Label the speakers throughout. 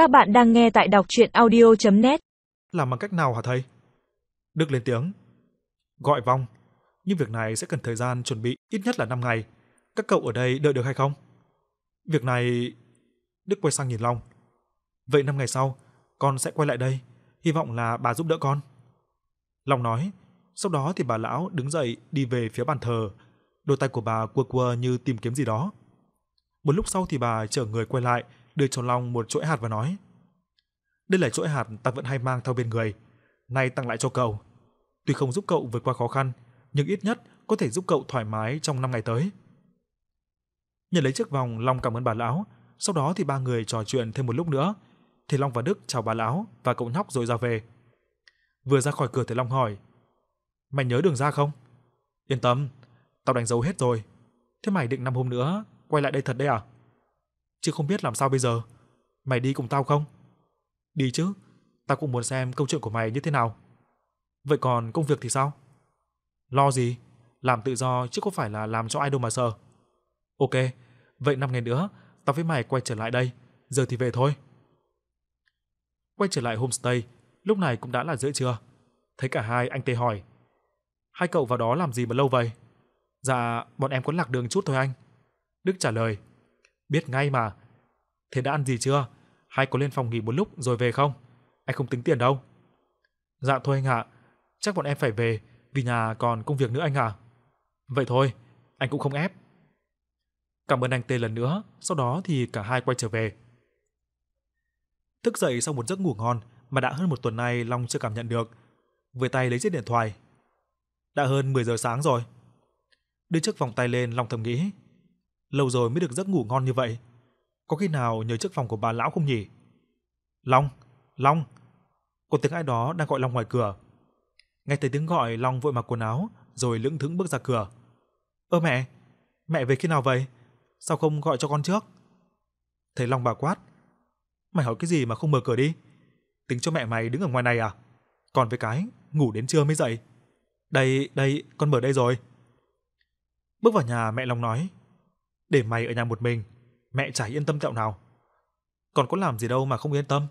Speaker 1: Các bạn đang nghe tại đọc chuyện audio.net
Speaker 2: Làm bằng cách nào hả thầy? Đức lên tiếng. Gọi vong. Nhưng việc này sẽ cần thời gian chuẩn bị ít nhất là 5 ngày. Các cậu ở đây đợi được hay không? Việc này... Đức quay sang nhìn Long. Vậy 5 ngày sau, con sẽ quay lại đây. Hy vọng là bà giúp đỡ con. Long nói. Sau đó thì bà lão đứng dậy đi về phía bàn thờ. Đôi tay của bà quơ quơ như tìm kiếm gì đó. Một lúc sau thì bà chở người quay lại, đưa cho Long một chuỗi hạt và nói: "Đây là chuỗi hạt ta vẫn hay mang theo bên người, nay tặng lại cho cậu. Tuy không giúp cậu vượt qua khó khăn, nhưng ít nhất có thể giúp cậu thoải mái trong năm ngày tới." Nhận lấy chiếc vòng, Long cảm ơn bà lão, sau đó thì ba người trò chuyện thêm một lúc nữa. Thì Long và Đức chào bà lão và cậu nhóc rồi ra về. Vừa ra khỏi cửa thì Long hỏi: "Mày nhớ đường ra không?" "Yên tâm, tao đánh dấu hết rồi. Thế mày định năm hôm nữa quay lại đây thật đấy à? Chứ không biết làm sao bây giờ. Mày đi cùng tao không? Đi chứ, tao cũng muốn xem câu chuyện của mày như thế nào. Vậy còn công việc thì sao? Lo gì? Làm tự do chứ không phải là làm cho ai đâu mà sợ. Ok, vậy năm ngày nữa tao với mày quay trở lại đây, giờ thì về thôi. Quay trở lại homestay, lúc này cũng đã là giữa trưa. Thấy cả hai anh Tê hỏi: "Hai cậu vào đó làm gì mà lâu vậy?" "Dạ, bọn em có lạc đường chút thôi anh." Đức trả lời, biết ngay mà. Thế đã ăn gì chưa? Hay có lên phòng nghỉ một lúc rồi về không? Anh không tính tiền đâu. Dạ thôi anh ạ, chắc bọn em phải về vì nhà còn công việc nữa anh ạ. Vậy thôi, anh cũng không ép. Cảm ơn anh Tê lần nữa, sau đó thì cả hai quay trở về. Thức dậy sau một giấc ngủ ngon mà đã hơn một tuần nay Long chưa cảm nhận được, Về tay lấy chiếc điện thoại. Đã hơn 10 giờ sáng rồi. Đưa chiếc vòng tay lên, Long thầm nghĩ, lâu rồi mới được giấc ngủ ngon như vậy. Có khi nào nhờ chiếc phòng của bà lão không nhỉ? Long, Long. Có tiếng ai đó đang gọi Long ngoài cửa. Nghe thấy tiếng gọi, Long vội mặc quần áo rồi lững thững bước ra cửa. "Ơ mẹ, mẹ về khi nào vậy? Sao không gọi cho con trước?" Thấy Long bà quát. "Mày hỏi cái gì mà không mở cửa đi? Tính cho mẹ mày đứng ở ngoài này à? Còn với cái ngủ đến trưa mới dậy. Đây, đây, con mở đây rồi." Bước vào nhà mẹ Long nói: để mày ở nhà một mình, mẹ chả yên tâm tẹo nào. Còn có làm gì đâu mà không yên tâm.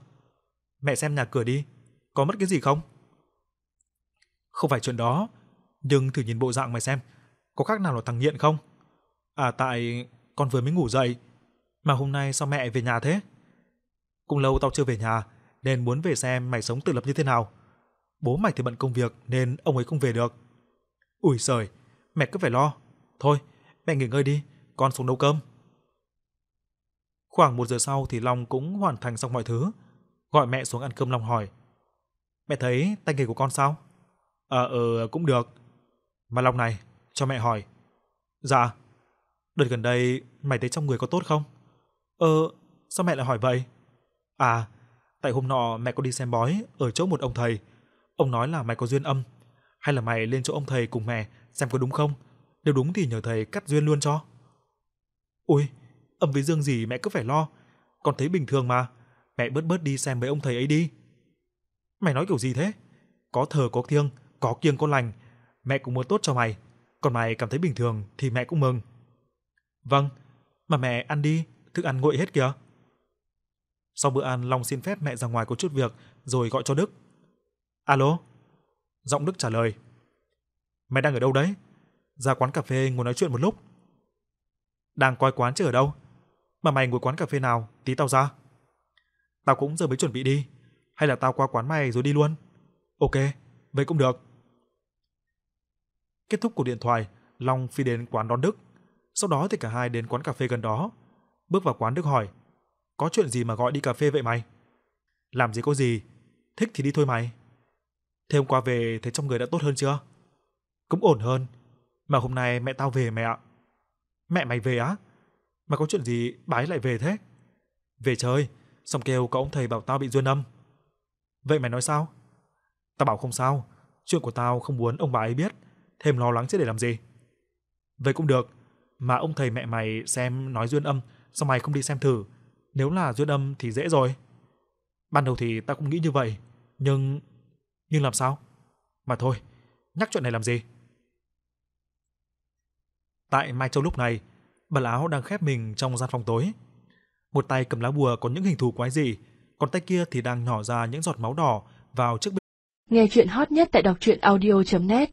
Speaker 2: Mẹ xem nhà cửa đi, có mất cái gì không? Không phải chuyện đó, nhưng thử nhìn bộ dạng mày xem, có khác nào là thằng nghiện không? À tại con vừa mới ngủ dậy, mà hôm nay sao mẹ về nhà thế? Cũng lâu tao chưa về nhà, nên muốn về xem mày sống tự lập như thế nào. Bố mày thì bận công việc nên ông ấy không về được. Ủi giời, mẹ cứ phải lo. Thôi, mẹ nghỉ ngơi đi, con xuống nấu cơm. Khoảng một giờ sau thì Long cũng hoàn thành xong mọi thứ. Gọi mẹ xuống ăn cơm Long hỏi. Mẹ thấy tay nghề của con sao? Ờ, ờ, cũng được. Mà Long này, cho mẹ hỏi. Dạ. Đợt gần đây mày thấy trong người có tốt không? Ờ, sao mẹ lại hỏi vậy? À, tại hôm nọ mẹ có đi xem bói ở chỗ một ông thầy. Ông nói là mày có duyên âm. Hay là mày lên chỗ ông thầy cùng mẹ xem có đúng không? Nếu đúng thì nhờ thầy cắt duyên luôn cho. Ôi, âm với dương gì mẹ cứ phải lo, con thấy bình thường mà, mẹ bớt bớt đi xem mấy ông thầy ấy đi. Mày nói kiểu gì thế? Có thờ có thiêng, có kiêng có lành, mẹ cũng muốn tốt cho mày, còn mày cảm thấy bình thường thì mẹ cũng mừng. Vâng, mà mẹ ăn đi, thức ăn nguội hết kìa. Sau bữa ăn, Long xin phép mẹ ra ngoài có chút việc rồi gọi cho Đức. Alo? Giọng Đức trả lời. Mày đang ở đâu đấy? Ra quán cà phê ngồi nói chuyện một lúc. Đang coi quán chứ ở đâu? Mà mày ngồi quán cà phê nào, tí tao ra. Tao cũng giờ mới chuẩn bị đi, hay là tao qua quán mày rồi đi luôn? Ok, vậy cũng được. Kết thúc cuộc điện thoại, Long phi đến quán đón Đức. Sau đó thì cả hai đến quán cà phê gần đó. Bước vào quán Đức hỏi, có chuyện gì mà gọi đi cà phê vậy mày? Làm gì có gì, thích thì đi thôi mày. Thế hôm qua về thấy trong người đã tốt hơn chưa? Cũng ổn hơn, mà hôm nay mẹ tao về mẹ ạ. Mẹ mày về á? Mà có chuyện gì bái lại về thế? Về chơi, xong kêu có ông thầy bảo tao bị duyên âm. Vậy mày nói sao? Tao bảo không sao, chuyện của tao không muốn ông bà ấy biết, thêm lo lắng chứ để làm gì. Vậy cũng được, mà ông thầy mẹ mày xem nói duyên âm, sao mày không đi xem thử, nếu là duyên âm thì dễ rồi. Ban đầu thì tao cũng nghĩ như vậy, nhưng... Nhưng làm sao? Mà thôi, nhắc chuyện này làm gì? Tại Mai Châu lúc này, bà lão đang khép mình trong gian phòng tối. Một tay cầm lá bùa có những hình thù quái dị, còn tay kia thì đang nhỏ ra những giọt máu đỏ vào chiếc
Speaker 3: Nghe chuyện hot nhất tại đọc truyện audio.net